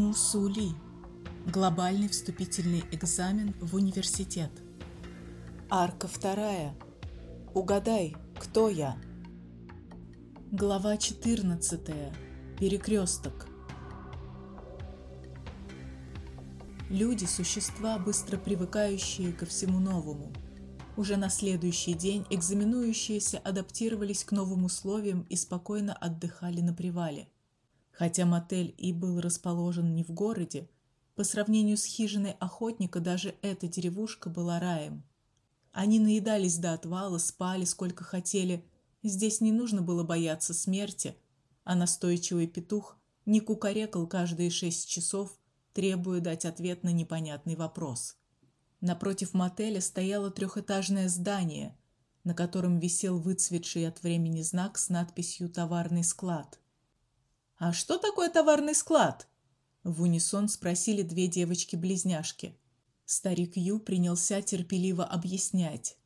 Мусули. Глобальный вступительный экзамен в университет. Арка вторая. Угадай, кто я? Глава 14. Перекресток. Люди – существа, быстро привыкающие ко всему новому. Уже на следующий день экзаменующиеся адаптировались к новым условиям и спокойно отдыхали на привале – Хотя мотель и был расположен не в городе, по сравнению с хижиной охотника даже эта деревушка была раем. Они наедались до отвала, спали сколько хотели. Здесь не нужно было бояться смерти, а настойчивый петух не кукарекал каждые шесть часов, требуя дать ответ на непонятный вопрос. Напротив мотеля стояло трехэтажное здание, на котором висел выцветший от времени знак с надписью «Товарный склад». «А что такое товарный склад?» В унисон спросили две девочки-близняшки. Старик Ю принялся терпеливо объяснять.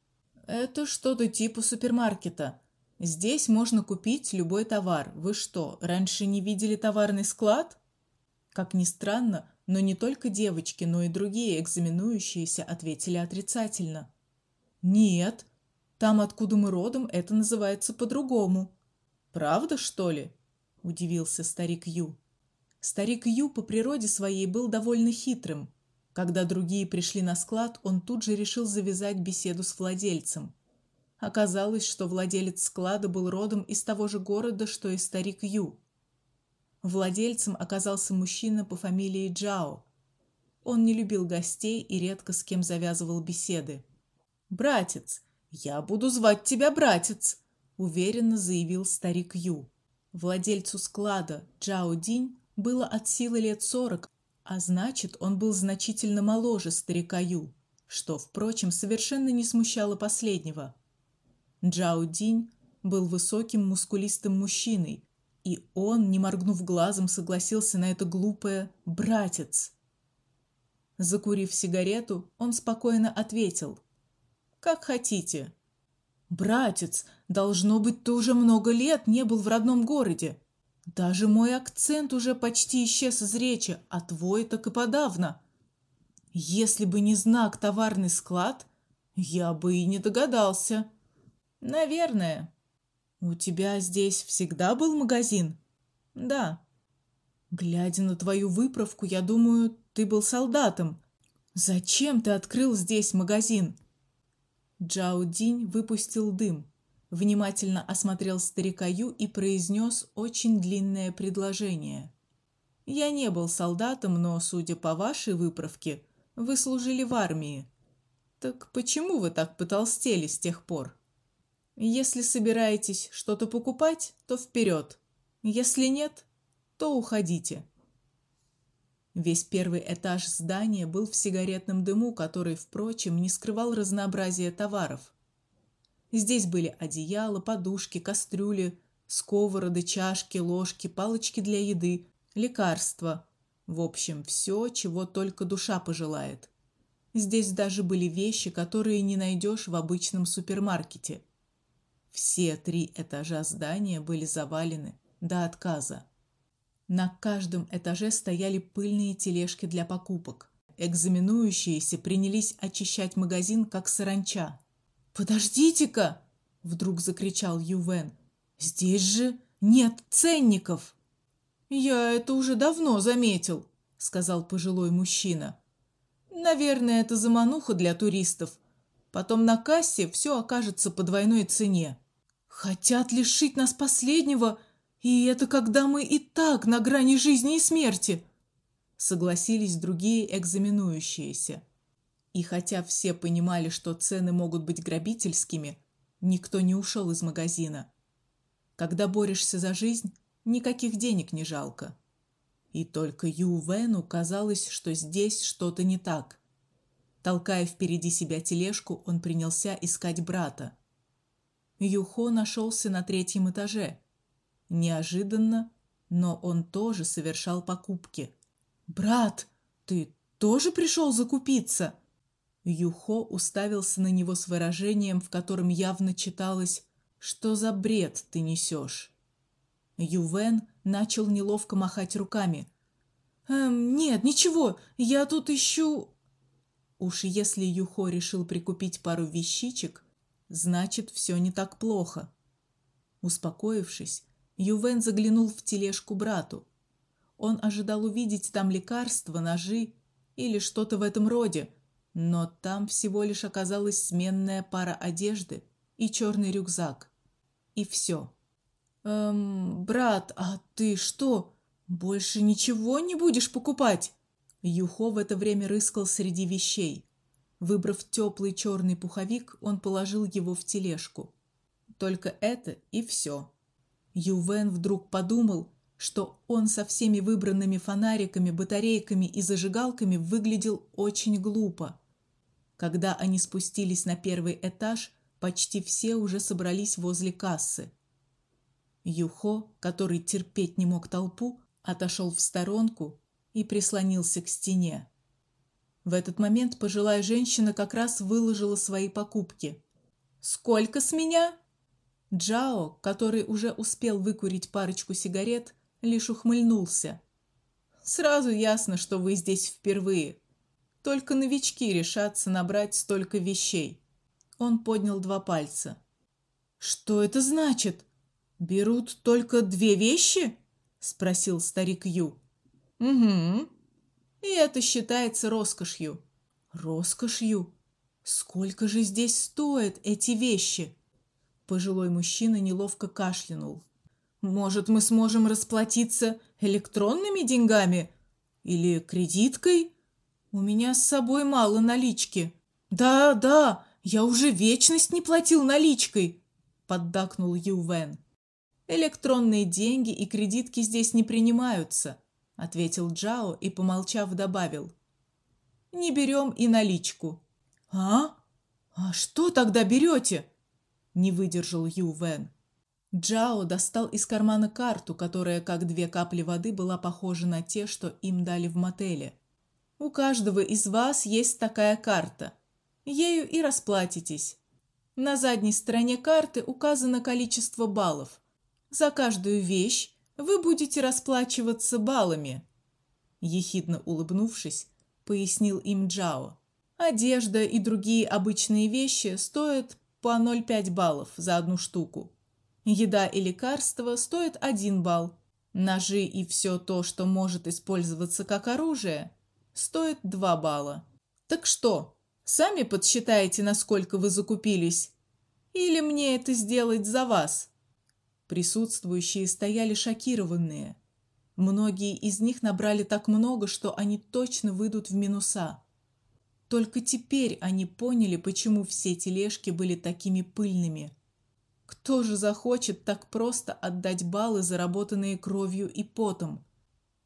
«Это что-то типа супермаркета. Здесь можно купить любой товар. Вы что, раньше не видели товарный склад?» Как ни странно, но не только девочки, но и другие экзаменующиеся ответили отрицательно. «Нет, там, откуда мы родом, это называется по-другому». «Правда, что ли?» Удивился старик Ю. Старик Ю по природе своей был довольно хитрым. Когда другие пришли на склад, он тут же решил завязать беседу с владельцем. Оказалось, что владелец склада был родом из того же города, что и старик Ю. Владельцем оказался мужчина по фамилии Джао. Он не любил гостей и редко с кем завязывал беседы. «Братец, я буду звать тебя братец», – уверенно заявил старик Ю. Владельцу склада Джао Динь было от силы лет сорок, а значит, он был значительно моложе старика Ю, что, впрочем, совершенно не смущало последнего. Джао Динь был высоким мускулистым мужчиной, и он, не моргнув глазом, согласился на это глупое «братец». Закурив сигарету, он спокойно ответил «Как хотите, Братец, должно быть, ты уже много лет не был в родном городе. Даже мой акцент уже почти исчез из речи, а твой так и подавно. Если бы не знак товарный склад, я бы и не догадался. Наверное. У тебя здесь всегда был магазин? Да. Глядя на твою выправку, я думаю, ты был солдатом. Зачем ты открыл здесь магазин? Джао Динь выпустил дым, внимательно осмотрел старика Ю и произнес очень длинное предложение. «Я не был солдатом, но, судя по вашей выправке, вы служили в армии. Так почему вы так потолстели с тех пор? Если собираетесь что-то покупать, то вперед. Если нет, то уходите». Весь первый этаж здания был в сигаретном дыму, который, впрочем, не скрывал разнообразия товаров. Здесь были одеяла, подушки, кастрюли, сковороды, чашки, ложки, палочки для еды, лекарства. В общем, все, чего только душа пожелает. Здесь даже были вещи, которые не найдешь в обычном супермаркете. Все три этажа здания были завалены до отказа. На каждом этаже стояли пыльные тележки для покупок. Экзаменующиеся принялись очищать магазин, как саранча. «Подождите-ка!» – вдруг закричал Ювен. «Здесь же нет ценников!» «Я это уже давно заметил», – сказал пожилой мужчина. «Наверное, это замануха для туристов. Потом на кассе все окажется по двойной цене. Хотят лишить нас последнего – и это когда мы и так на грани жизни и смерти, согласились другие экзаменующиеся. И хотя все понимали, что цены могут быть грабительскими, никто не ушел из магазина. Когда борешься за жизнь, никаких денег не жалко. И только Ю Вену казалось, что здесь что-то не так. Толкая впереди себя тележку, он принялся искать брата. Юхо нашелся на третьем этаже – Неожиданно, но он тоже совершал покупки. «Брат, ты тоже пришел закупиться?» Юхо уставился на него с выражением, в котором явно читалось «Что за бред ты несешь?» Ювен начал неловко махать руками. Эм, нет, ничего, я тут ищу... Уж если Юхо решил прикупить пару вещичек, значит, все не так плохо. Успокоившись, Ювен заглянул в тележку брату. Он ожидал увидеть там лекарства, ножи или что-то в этом роде, но там всего лишь оказалась сменная пара одежды и черный рюкзак. И все. Эм, брат, а ты что, больше ничего не будешь покупать? Юхо в это время рыскал среди вещей. Выбрав теплый черный пуховик, он положил его в тележку. Только это и все. Ювен вдруг подумал, что он со всеми выбранными фонариками, батарейками и зажигалками выглядел очень глупо. Когда они спустились на первый этаж, почти все уже собрались возле кассы. Юхо, который терпеть не мог толпу, отошел в сторонку и прислонился к стене. В этот момент пожилая женщина как раз выложила свои покупки. «Сколько с меня?» Джао, который уже успел выкурить парочку сигарет, лишь ухмыльнулся. «Сразу ясно, что вы здесь впервые. Только новички решатся набрать столько вещей». Он поднял два пальца. «Что это значит? Берут только две вещи?» – спросил старик Ю. Угу. И это считается роскошью. Роскошью? Сколько же здесь стоят эти вещи? Пожилой мужчина неловко кашлянул. Может, мы сможем расплатиться электронными деньгами или кредиткой? У меня с собой мало налички. Да, да, я уже вечность не платил наличкой, поддакнул Ювен. Электронные деньги и кредитки здесь не принимаются ответил Джао и, помолчав, добавил. Не берем и наличку. А? А что тогда берете? Не выдержал Ю Вен. Джао достал из кармана карту, которая, как две капли воды, была похожа на те, что им дали в мотеле. У каждого из вас есть такая карта. Ею и расплатитесь. На задней стороне карты указано количество баллов. За каждую вещь вы будете расплачиваться баллами. Ехидно улыбнувшись, пояснил им Джао. Одежда и другие обычные вещи стоят по 0,5 баллов за одну штуку. Еда и лекарства стоят 1 балл. Ножи и все то, что может использоваться как оружие, стоит 2 балла. Так что, сами подсчитаете, насколько вы закупились? Или мне это сделать за вас? Присутствующие стояли шокированные. Многие из них набрали так много, что они точно выйдут в минуса. Только теперь они поняли, почему все тележки были такими пыльными. Кто же захочет так просто отдать баллы, заработанные кровью и потом?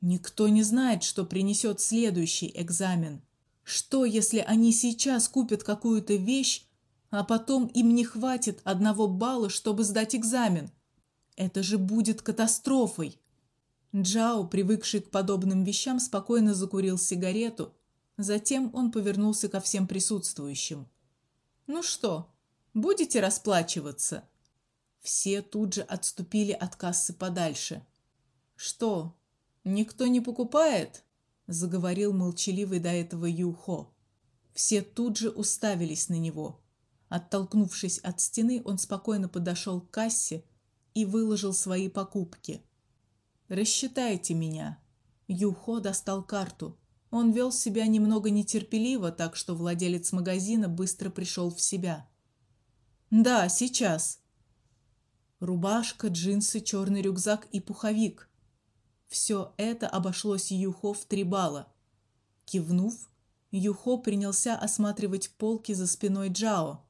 Никто не знает, что принесет следующий экзамен. Что, если они сейчас купят какую-то вещь, а потом им не хватит одного балла, чтобы сдать экзамен? Это же будет катастрофой. Джао, привыкший к подобным вещам, спокойно закурил сигарету. Затем он повернулся ко всем присутствующим. Ну что, будете расплачиваться? Все тут же отступили от кассы подальше. Что? Никто не покупает? заговорил молчаливый до этого Юхо. Все тут же уставились на него. Оттолкнувшись от стены, он спокойно подошел к кассе и выложил свои покупки. Рассчитайте меня. Юхо достал карту. Он вел себя немного нетерпеливо, так что владелец магазина быстро пришел в себя. Да, сейчас. Рубашка, джинсы, черный рюкзак и пуховик. Все это обошлось Юхо в три балла. Кивнув, Юхо принялся осматривать полки за спиной Джао.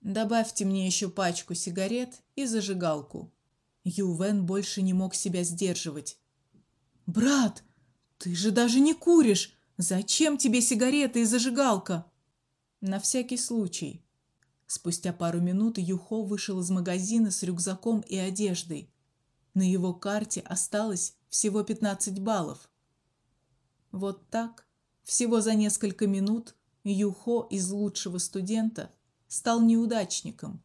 Добавьте мне еще пачку сигарет и зажигалку. Ювен больше не мог себя сдерживать. Брат, ты же даже не куришь. Зачем тебе сигареты и зажигалка? На всякий случай. Спустя пару минут Юхо вышел из магазина с рюкзаком и одеждой. На его карте осталось всего 15 баллов. Вот так, всего за несколько минут Юхо из лучшего студента стал неудачником.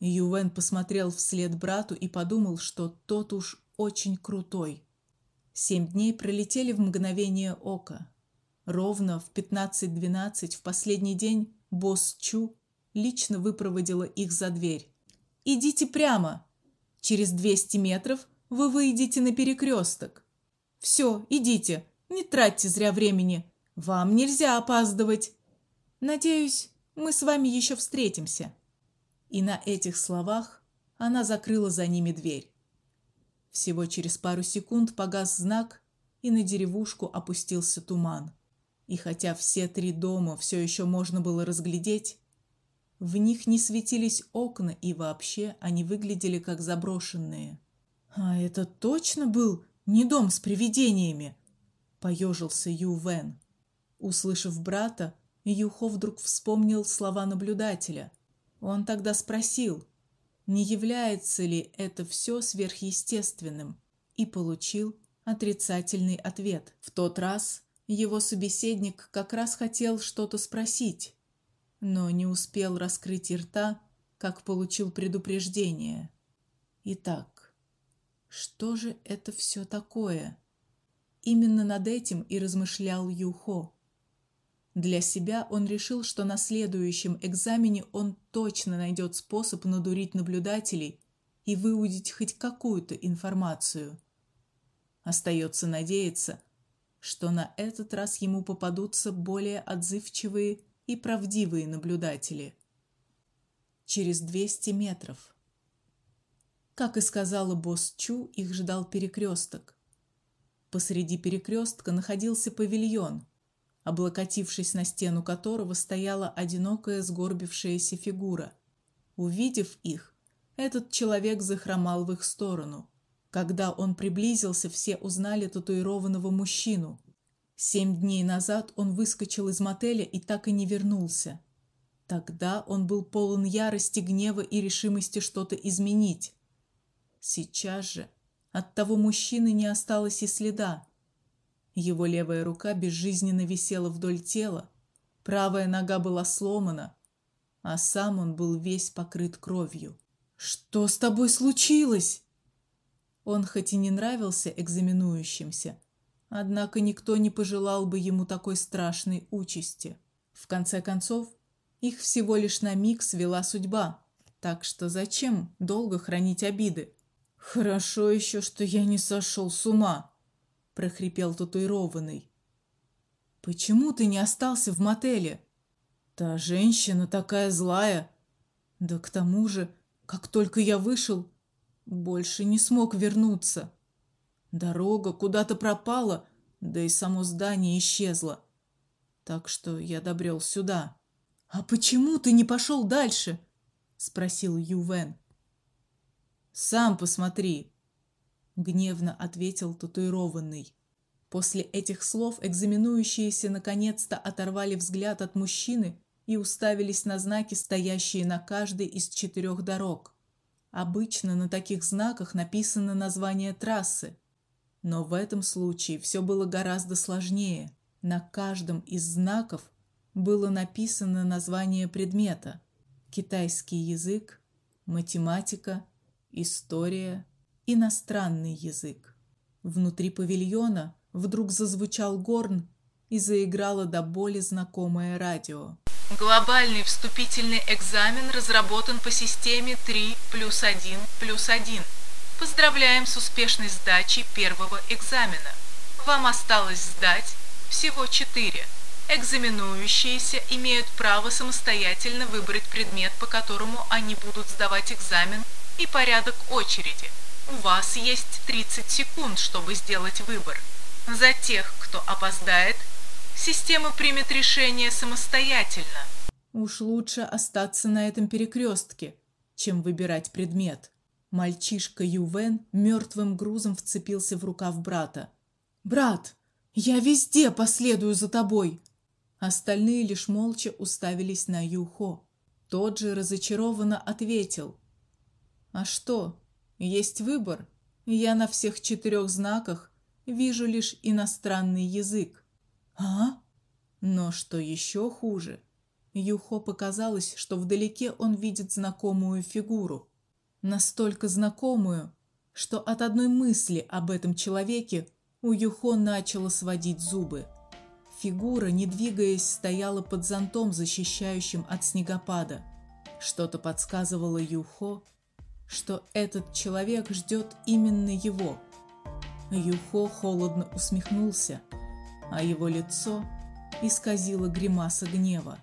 Ювен посмотрел вслед брату и подумал, что тот уж очень крутой. Семь дней пролетели в мгновение ока. Ровно в 15:12 в последний день босс Чу лично выпроводила их за дверь. Идите прямо. Через 200 метров вы выйдете на перекресток. Все, идите. Не тратьте зря времени. Вам нельзя опаздывать. Надеюсь, мы с вами еще встретимся. И на этих словах она закрыла за ними дверь. Всего через пару секунд погас знак, и на деревушку опустился туман. И хотя все три дома все еще можно было разглядеть, в них не светились окна, и вообще они выглядели как заброшенные. А это точно был не дом с привидениями, поежился Ю Вен. Услышав брата, Юхо вдруг вспомнил слова наблюдателя. Он тогда спросил: не является ли это все сверхъестественным, и получил отрицательный ответ. В тот раз его собеседник как раз хотел что-то спросить, но не успел раскрыть рта, как получил предупреждение. Итак, что же это все такое? Именно над этим и размышлял Юхо. Для себя он решил, что на следующем экзамене он точно найдет способ надурить наблюдателей и выудить хоть какую-то информацию. Остается надеяться, что на этот раз ему попадутся более отзывчивые и правдивые наблюдатели. Через 200 метров. Как и сказала босс Чу, их ждал перекресток. Посреди перекрестка находился павильон – облокотившись на стену которого стояла одинокая сгорбившаяся фигура. Увидев их, этот человек захромал в их сторону. Когда он приблизился, все узнали татуированного мужчину. Семь дней назад он выскочил из мотеля и так и не вернулся. Тогда он был полон ярости, гнева и решимости что-то изменить. Сейчас же от того мужчины не осталось и следа. Его левая рука безжизненно висела вдоль тела, правая нога была сломана, а сам он был весь покрыт кровью. Что с тобой случилось? Он хоть и не нравился экзаменующимся, однако никто не пожелал бы ему такой страшной участи. В конце концов, их всего лишь на миг свела судьба. Так что зачем долго хранить обиды? Хорошо еще, что я не сошел с ума прохрипел татуированный. Почему ты не остался в мотеле? Та женщина такая злая. Да к тому же, как только я вышел, больше не смог вернуться. Дорога куда-то пропала, да и само здание исчезло. Так что я добрел сюда. А почему ты не пошел дальше? спросил Ювен. Сам посмотри, гневно ответил татуированный. После этих слов экзаменующиеся наконец-то оторвали взгляд от мужчины и уставились на знаки, стоящие на каждой из четырех дорог. Обычно на таких знаках написано название трассы, но в этом случае все было гораздо сложнее. На каждом из знаков было написано название предмета: китайский язык, математика, история, иностранный язык. Внутри павильона вдруг зазвучал горн и заиграло до боли знакомое радио. Глобальный вступительный экзамен разработан по системе 3 плюс 1 плюс 1. Поздравляем с успешной сдачей первого экзамена. Вам осталось сдать всего 4. Экзаменующиеся имеют право самостоятельно выбрать предмет, по которому они будут сдавать экзамен, и порядок очереди – у вас есть 30 секунд, чтобы сделать выбор. За тех, кто опоздает, система примет решение самостоятельно. Уж лучше остаться на этом перекрестке, чем выбирать предмет. Мальчишка Ювен мертвым грузом вцепился в рукав брата. Брат, я везде последую за тобой. Остальные лишь молча уставились на Юхо. Тот же разочарованно ответил: "А что? Есть выбор. Я на всех четырех знаках вижу лишь иностранный язык. А? Но что еще хуже, Юхо показалось, что вдалеке он видит знакомую фигуру, настолько знакомую, что от одной мысли об этом человеке У Юхо начало сводить зубы. Фигура, не двигаясь, стояла под зонтом, защищающим от снегопада. Что-то подсказывало Юхо, что этот человек ждет именно его. Юхо холодно усмехнулся, а его лицо исказило гримаса гнева.